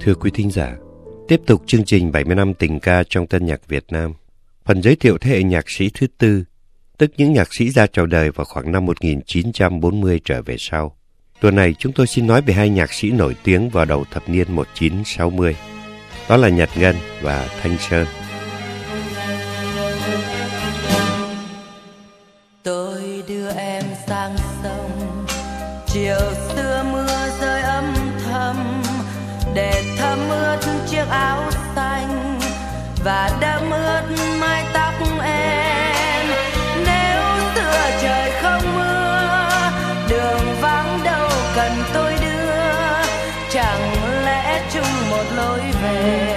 Thưa quý thính giả, tiếp tục chương trình 70 năm tình ca trong tân nhạc Việt Nam. Phần giới thiệu thế hệ nhạc sĩ thứ tư, tức những nhạc sĩ ra chào đời vào khoảng năm 1940 trở về sau. Tuần này chúng tôi xin nói về hai nhạc sĩ nổi tiếng vào đầu thập niên 1960. Đó là Nhật Ngân và Thanh Sơn. cần tôi đưa. Chẳng lẽ chung một lối về?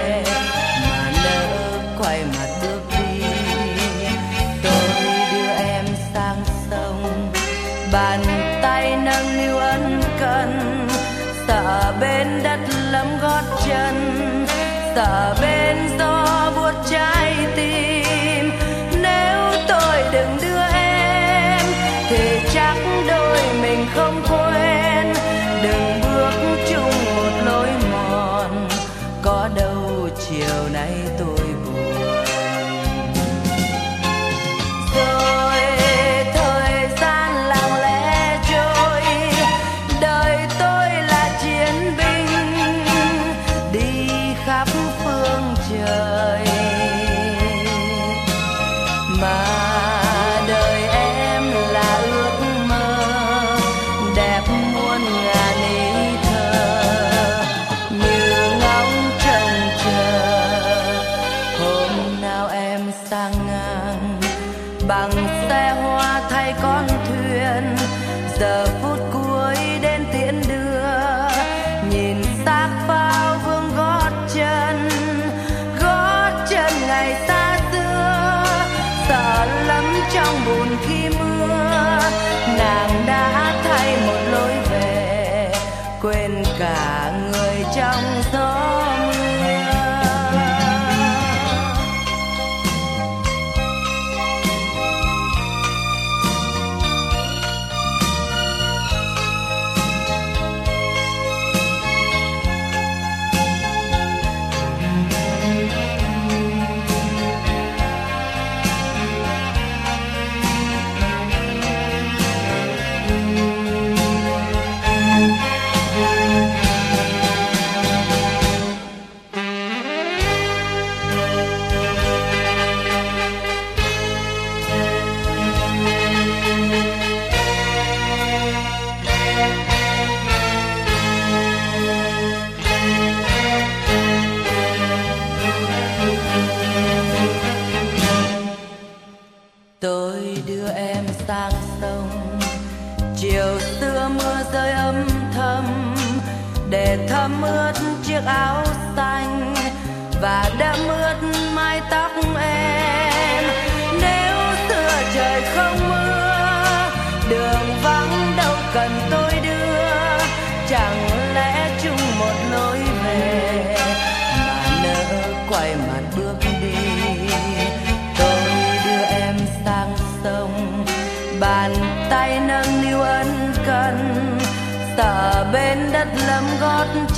quên cả người trong gió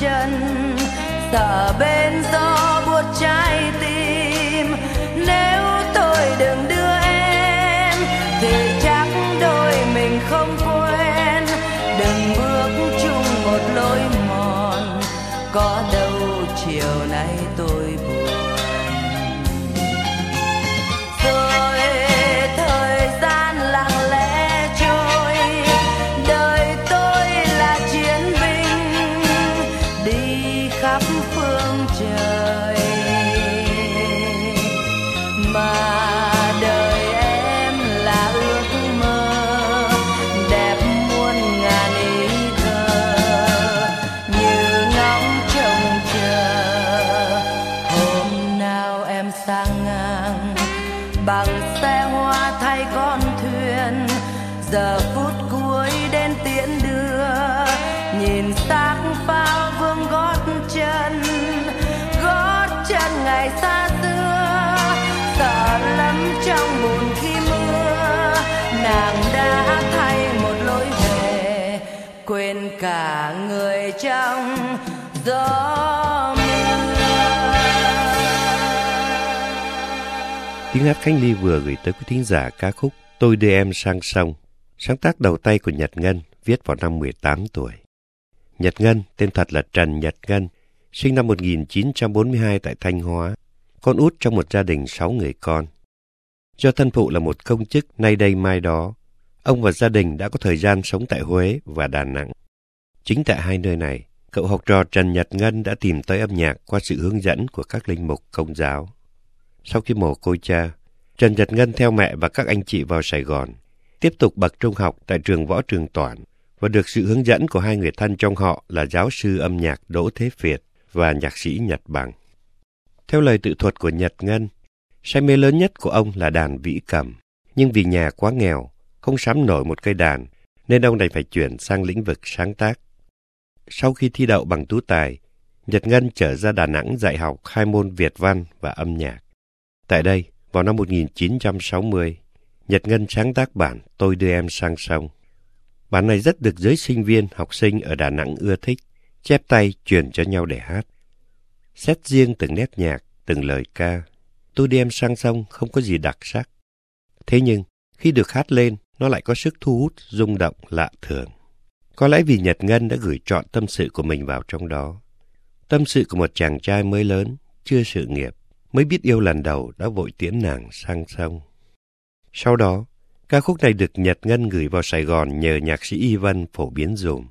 chân. Giờ ngang. Bằng xe hoa thay con thuyền, giờ phút cuối đến tiễn đưa. Nhìn xác phao vương gót chân gót chân ngày xa xưa. Sợ lắm trong buồn khi mưa, nàng đã thay một lối về. Quên cả người trong gió Tiếng hát Khánh Ly vừa gửi tới quý thính giả ca khúc Tôi đưa em sang sông, sáng tác đầu tay của Nhật Ngân, viết vào năm 18 tuổi. Nhật Ngân, tên thật là Trần Nhật Ngân, sinh năm 1942 tại Thanh Hóa, con út trong một gia đình sáu người con. Do thân phụ là một công chức nay đây mai đó, ông và gia đình đã có thời gian sống tại Huế và Đà Nẵng. Chính tại hai nơi này, cậu học trò Trần Nhật Ngân đã tìm tới âm nhạc qua sự hướng dẫn của các linh mục công giáo. Sau khi mồ côi cha, Trần Nhật Ngân theo mẹ và các anh chị vào Sài Gòn, tiếp tục bậc trung học tại trường võ trường Toản và được sự hướng dẫn của hai người thân trong họ là giáo sư âm nhạc Đỗ Thế Việt và nhạc sĩ Nhật Bằng. Theo lời tự thuật của Nhật Ngân, say mê lớn nhất của ông là đàn vĩ cầm, nhưng vì nhà quá nghèo, không sắm nổi một cây đàn, nên ông đành phải chuyển sang lĩnh vực sáng tác. Sau khi thi đậu bằng tú tài, Nhật Ngân trở ra Đà Nẵng dạy học hai môn Việt văn và âm nhạc. Tại đây, vào năm 1960, Nhật Ngân sáng tác bản Tôi đưa em sang sông. Bản này rất được giới sinh viên, học sinh ở Đà Nẵng ưa thích, chép tay truyền cho nhau để hát. Xét riêng từng nét nhạc, từng lời ca, Tôi đưa em sang sông không có gì đặc sắc. Thế nhưng, khi được hát lên, nó lại có sức thu hút, rung động, lạ thường. Có lẽ vì Nhật Ngân đã gửi trọn tâm sự của mình vào trong đó. Tâm sự của một chàng trai mới lớn, chưa sự nghiệp, mới biết yêu lần đầu đã vội tiễn nàng sang sông. Sau đó, ca khúc này được Nhật Ngân gửi vào Sài Gòn nhờ nhạc sĩ Y Vân phổ biến dùm.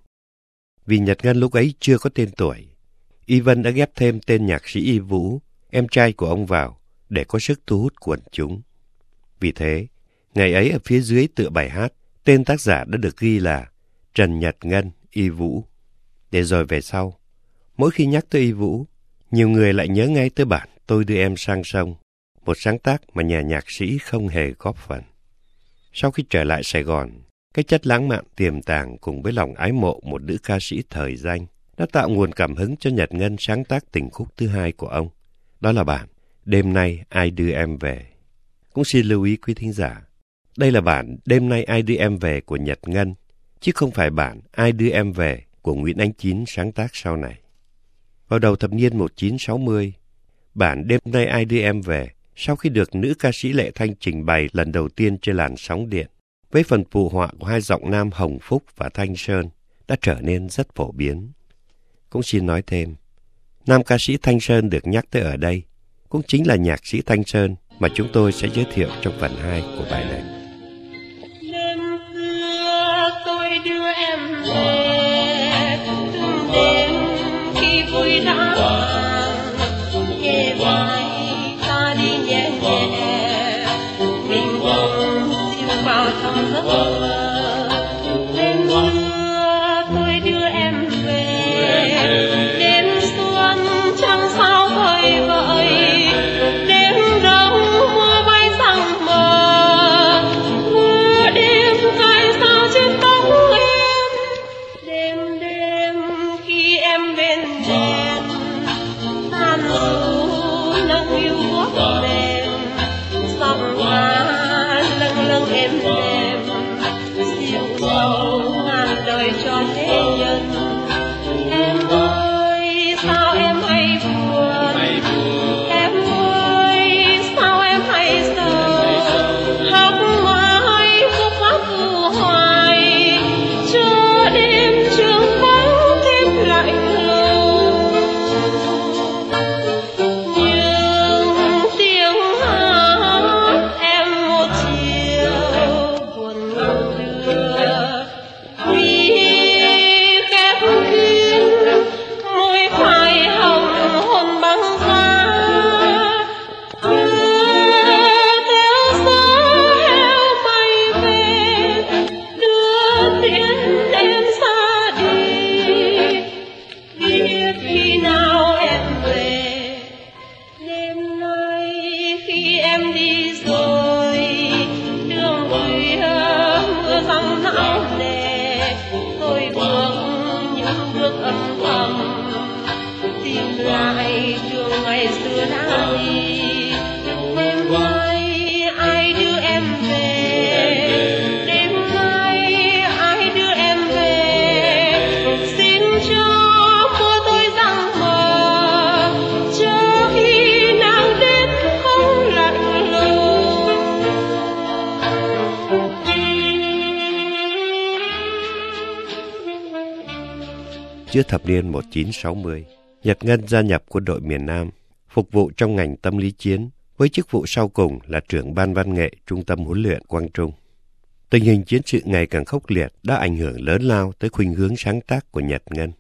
Vì Nhật Ngân lúc ấy chưa có tên tuổi, Y Vân đã ghép thêm tên nhạc sĩ Y Vũ, em trai của ông vào, để có sức thu hút quần chúng. Vì thế, ngày ấy ở phía dưới tựa bài hát, tên tác giả đã được ghi là Trần Nhật Ngân Y Vũ. Để rồi về sau, mỗi khi nhắc tới Y Vũ, nhiều người lại nhớ ngay tới bản Tôi đưa em sang sông, một sáng tác mà nhà nhạc sĩ không hề góp phần. Sau khi trở lại Sài Gòn, cái chất lãng mạn tiềm tàng cùng với lòng ái mộ một nữ ca sĩ thời danh đã tạo nguồn cảm hứng cho Nhật Ngân sáng tác tình khúc thứ hai của ông. Đó là bản Đêm nay ai đưa em về. Cũng xin lưu ý quý thính giả, đây là bản Đêm nay ai đưa em về của Nhật Ngân, chứ không phải bản Ai đưa em về của Nguyễn Ánh Chín sáng tác sau này. Vào đầu thập niên 1960, bản Đêm nay ai đưa em về sau khi được nữ ca sĩ Lệ Thanh trình bày lần đầu tiên trên làn sóng điện, với phần phù họa của hai giọng nam Hồng Phúc và Thanh Sơn đã trở nên rất phổ biến. Cũng xin nói thêm, nam ca sĩ Thanh Sơn được nhắc tới ở đây cũng chính là nhạc sĩ Thanh Sơn mà chúng tôi sẽ giới thiệu trong phần 2 của bài này. Nên xưa tôi đưa em về từng đêm khi vui đã trong giấc giữa thập niên 1960, Nhật Ngân gia nhập quân đội miền Nam, phục vụ trong ngành tâm lý chiến, với chức vụ sau cùng là trưởng ban văn nghệ Trung tâm huấn luyện Quang Trung. Tình hình chiến sự ngày càng khốc liệt đã ảnh hưởng lớn lao tới khuynh hướng sáng tác của Nhật Ngân.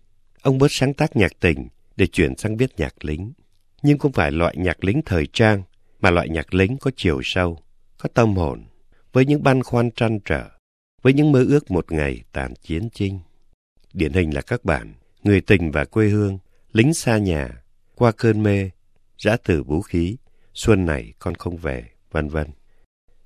Ông bớt sáng tác nhạc tình để chuyển sang viết nhạc lính. Nhưng không phải loại nhạc lính thời trang, mà loại nhạc lính có chiều sâu, có tâm hồn, với những băn khoăn trăn trở, với những mơ ước một ngày tàn chiến chinh. Điển hình là các bản Người tình và quê hương, Lính xa nhà, Qua cơn mê, Giã tử vũ khí, Xuân này con không về, vân vân.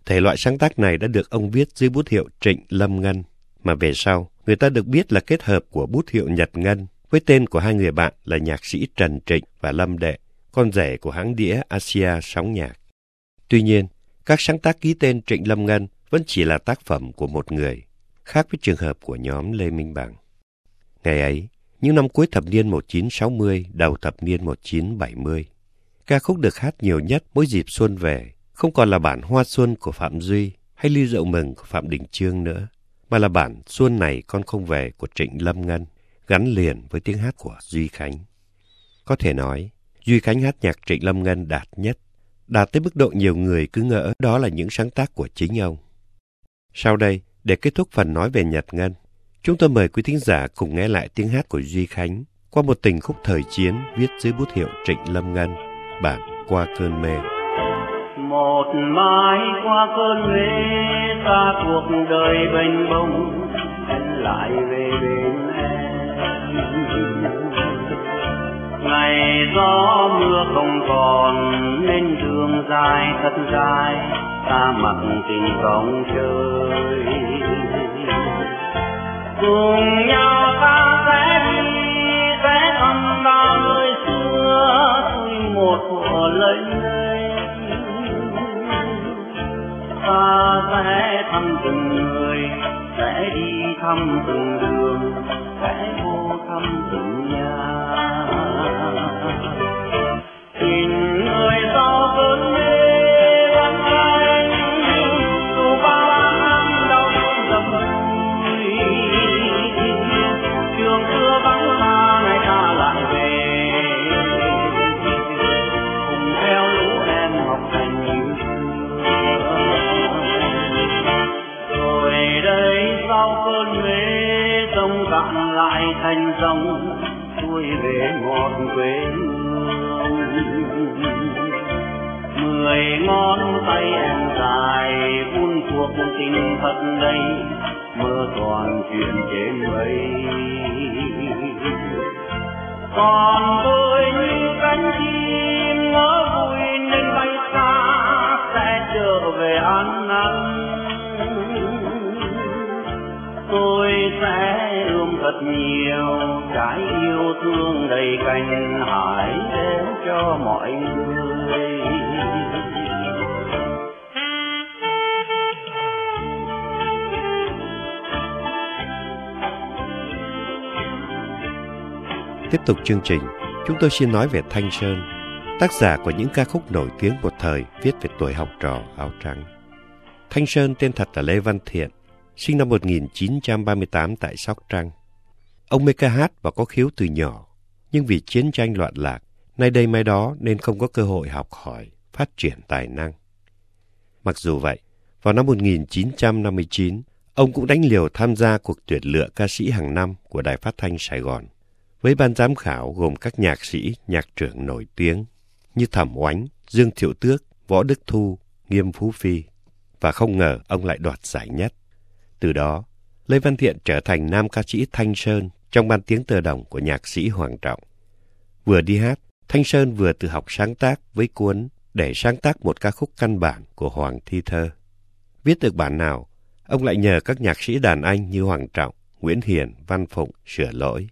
Thể loại sáng tác này đã được ông viết dưới bút hiệu Trịnh Lâm Ngân, mà về sau người ta được biết là kết hợp của bút hiệu Nhật Ngân với tên của hai người bạn là nhạc sĩ Trần Trịnh và Lâm Đệ, con rể của hãng đĩa Asia sóng nhạc. Tuy nhiên, các sáng tác ký tên Trịnh Lâm Ngân vẫn chỉ là tác phẩm của một người, khác với trường hợp của nhóm Lê Minh Bằng. Ngày ấy, những năm cuối thập niên 1960, đầu thập niên 1970, ca khúc được hát nhiều nhất mỗi dịp xuân về không còn là bản Hoa Xuân của Phạm Duy hay Ly Rượu Mừng của Phạm Đình Trương nữa, mà là bản Xuân này con không về của Trịnh Lâm Ngân, gắn liền với tiếng hát của Duy Khánh. Có thể nói, Duy Khánh hát nhạc Trịnh Lâm Ngân đạt nhất, đạt tới mức độ nhiều người cứ ngỡ đó là những sáng tác của chính ông. Sau đây, để kết thúc phần nói về Nhật Ngân, chúng tôi mời quý thính giả cùng nghe lại tiếng hát của Duy Khánh qua một tình khúc thời chiến viết dưới bút hiệu Trịnh Lâm Ngân, bản Qua cơn mê. Một mai qua cơn mê ta cuộc đời bênh bông em lại về bên em. Ngày gió mưa không còn nên đường dài thật dài ta mặc tình vòng chơi cùng nhau ta sẽ đi, sẽ thăm bao nơi xưa tuy một thuở lấy ta sẽ thăm từng người, sẽ đi thăm từng đường, sẽ vô thăm từng nhà. Thành dòng xuôi về ngọt quê hương. Mười ngón tay em dài vun cuộc tình thật đây mơ toàn chuyện trên mây con đầy cành hải đến cho mọi người Tiếp tục chương trình, chúng tôi xin nói về Thanh Sơn, tác giả của những ca khúc nổi tiếng một thời viết về tuổi học trò áo trắng. Thanh Sơn tên thật là Lê Văn Thiện, sinh năm 1938 tại Sóc Trăng. Ông mê ca hát và có khiếu từ nhỏ, nhưng vì chiến tranh loạn lạc, nay đây mai đó nên không có cơ hội học hỏi, phát triển tài năng. Mặc dù vậy, vào năm 1959, ông cũng đánh liều tham gia cuộc tuyển lựa ca sĩ hàng năm của Đài Phát Thanh Sài Gòn với ban giám khảo gồm các nhạc sĩ, nhạc trưởng nổi tiếng như Thẩm Oánh, Dương Thiệu Tước, Võ Đức Thu, Nghiêm Phú Phi. Và không ngờ ông lại đoạt giải nhất. Từ đó, Lê Văn Thiện trở thành nam ca sĩ Thanh Sơn trong ban tiếng tờ đồng của nhạc sĩ Hoàng Trọng. Vừa đi hát, Thanh Sơn vừa tự học sáng tác với cuốn để sáng tác một ca khúc căn bản của Hoàng Thi Thơ. Viết được bản nào, ông lại nhờ các nhạc sĩ đàn anh như Hoàng Trọng, Nguyễn Hiền, Văn Phụng sửa lỗi.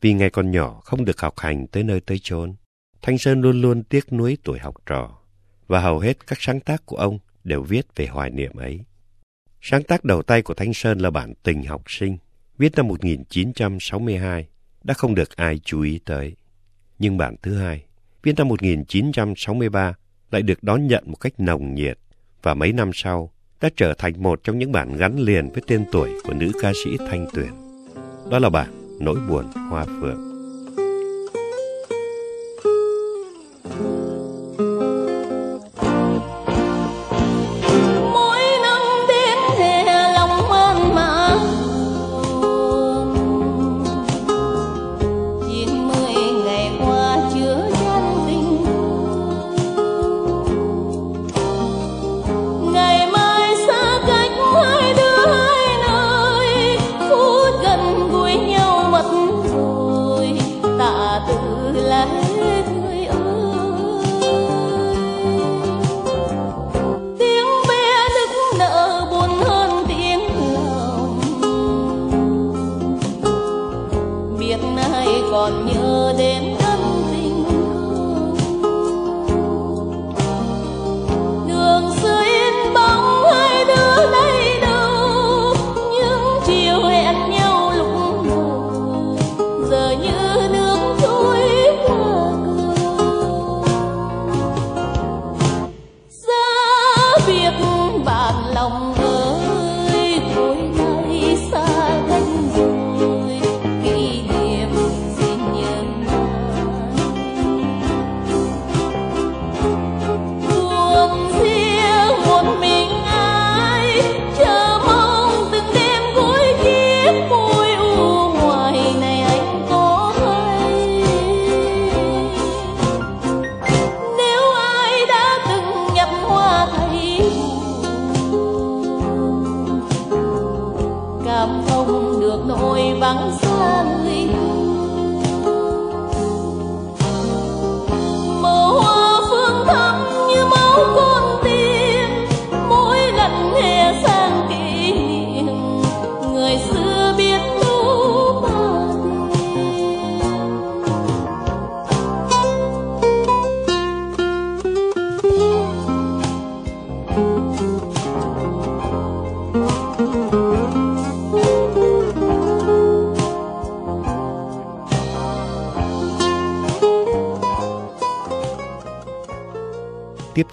Vì ngày còn nhỏ không được học hành tới nơi tới chốn, Thanh Sơn luôn luôn tiếc nuối tuổi học trò, và hầu hết các sáng tác của ông đều viết về hoài niệm ấy. Sáng tác đầu tay của Thanh Sơn là bản Tình học sinh, viết năm 1962, đã không được ai chú ý tới. Nhưng bản thứ hai, viết năm 1963, lại được đón nhận một cách nồng nhiệt, và mấy năm sau đã trở thành một trong những bản gắn liền với tên tuổi của nữ ca sĩ Thanh Tuyền. Đó là bản Nỗi buồn hoa phượng. Tiếp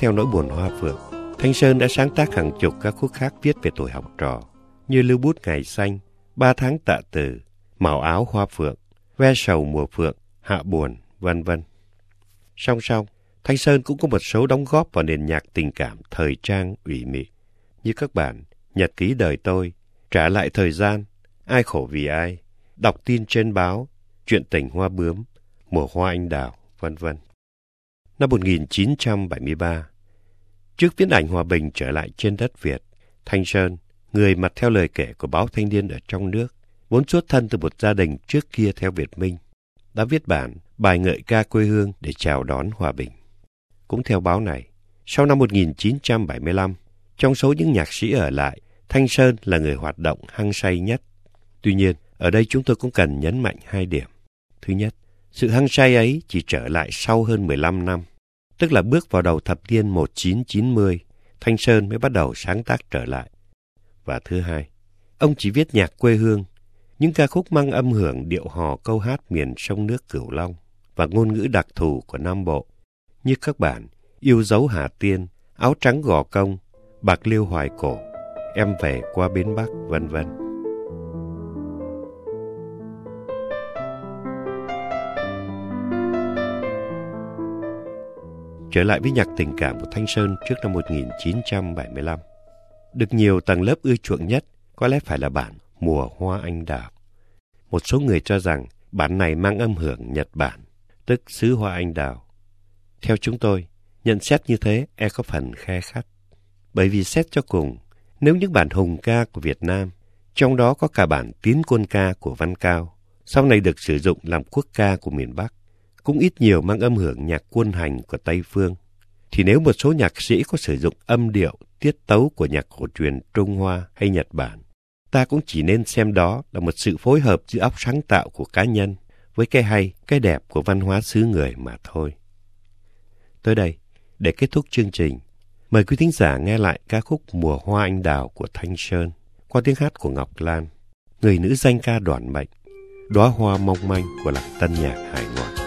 theo nỗi buồn hoa phượng, Thanh Sơn đã sáng tác hàng chục các khúc khác viết về tuổi học trò, như Lưu bút ngày xanh, Ba tháng tạ từ, Màu áo hoa phượng, Ve sầu mùa phượng, Hạ buồn, vân vân. Song song, Thanh Sơn cũng có một số đóng góp vào nền nhạc tình cảm thời trang ủy mị, như các bản Nhật ký đời tôi, Trả lại thời gian, Ai khổ vì ai, Đọc tin trên báo, Chuyện tình hoa bướm, Mùa hoa anh đào, vân vân năm 1973. Trước viễn ảnh hòa bình trở lại trên đất Việt, Thanh Sơn, người mà theo lời kể của báo Thanh niên ở trong nước, vốn xuất thân từ một gia đình trước kia theo Việt Minh, đã viết bản bài ngợi ca quê hương để chào đón hòa bình. Cũng theo báo này, sau năm 1975, trong số những nhạc sĩ ở lại, Thanh Sơn là người hoạt động hăng say nhất. Tuy nhiên, ở đây chúng tôi cũng cần nhấn mạnh hai điểm. Thứ nhất, sự hăng say ấy chỉ trở lại sau hơn 15 năm, tức là bước vào đầu thập niên 1990, Thanh Sơn mới bắt đầu sáng tác trở lại. Và thứ hai, ông chỉ viết nhạc quê hương, những ca khúc mang âm hưởng điệu hò câu hát miền sông nước Cửu Long và ngôn ngữ đặc thù của Nam Bộ, như các bản Yêu dấu Hà Tiên, Áo trắng gò công, Bạc liêu hoài cổ, Em về qua bến Bắc, vân vân. Trở lại với nhạc tình cảm của Thanh Sơn trước năm 1975. Được nhiều tầng lớp ưa chuộng nhất có lẽ phải là bản Mùa Hoa Anh Đào. Một số người cho rằng bản này mang âm hưởng Nhật Bản, tức xứ hoa anh đào. Theo chúng tôi, nhận xét như thế e có phần khe khắt. Bởi vì xét cho cùng, nếu những bản hùng ca của Việt Nam, trong đó có cả bản tiến quân ca của Văn Cao, sau này được sử dụng làm quốc ca của miền Bắc, cũng ít nhiều mang âm hưởng nhạc quân hành của Tây Phương. Thì nếu một số nhạc sĩ có sử dụng âm điệu, tiết tấu của nhạc cổ truyền Trung Hoa hay Nhật Bản, ta cũng chỉ nên xem đó là một sự phối hợp giữa óc sáng tạo của cá nhân với cái hay, cái đẹp của văn hóa xứ người mà thôi. Tới đây, để kết thúc chương trình, mời quý thính giả nghe lại ca khúc Mùa Hoa Anh Đào của Thanh Sơn qua tiếng hát của Ngọc Lan, người nữ danh ca đoàn mệnh, đóa hoa mong manh của làng tân nhạc hải ngoại.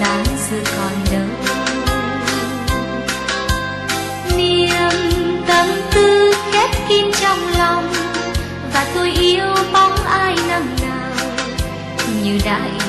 giá xưa còn đâu niềm tâm tư khép kín trong lòng, và tôi yêu bóng ai năm nào, như đại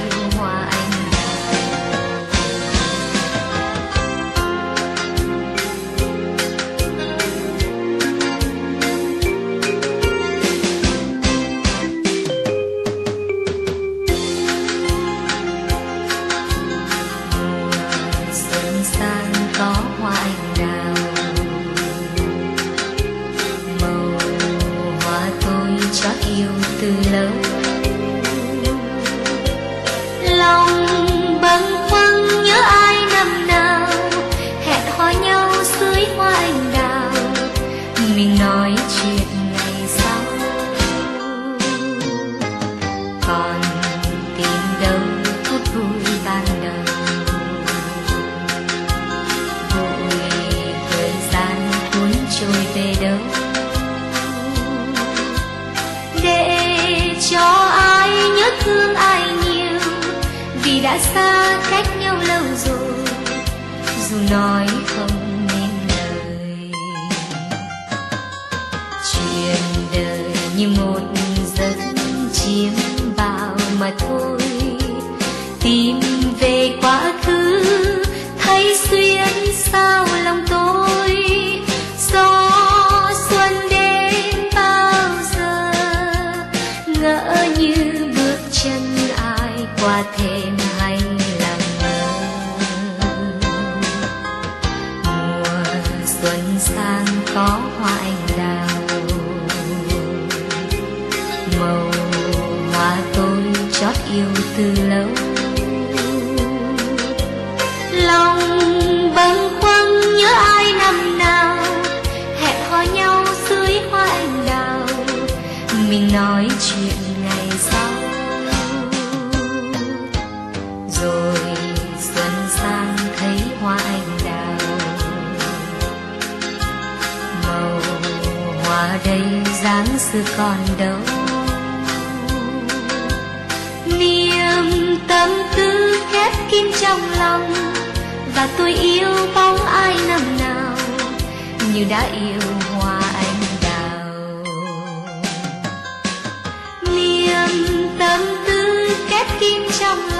đây dáng xưa còn đâu. Niềm tâm tư khép kín trong lòng, và tôi yêu bóng ai năm nào, như đã yêu hoa anh đào. Niềm tâm tư khép kín trong lòng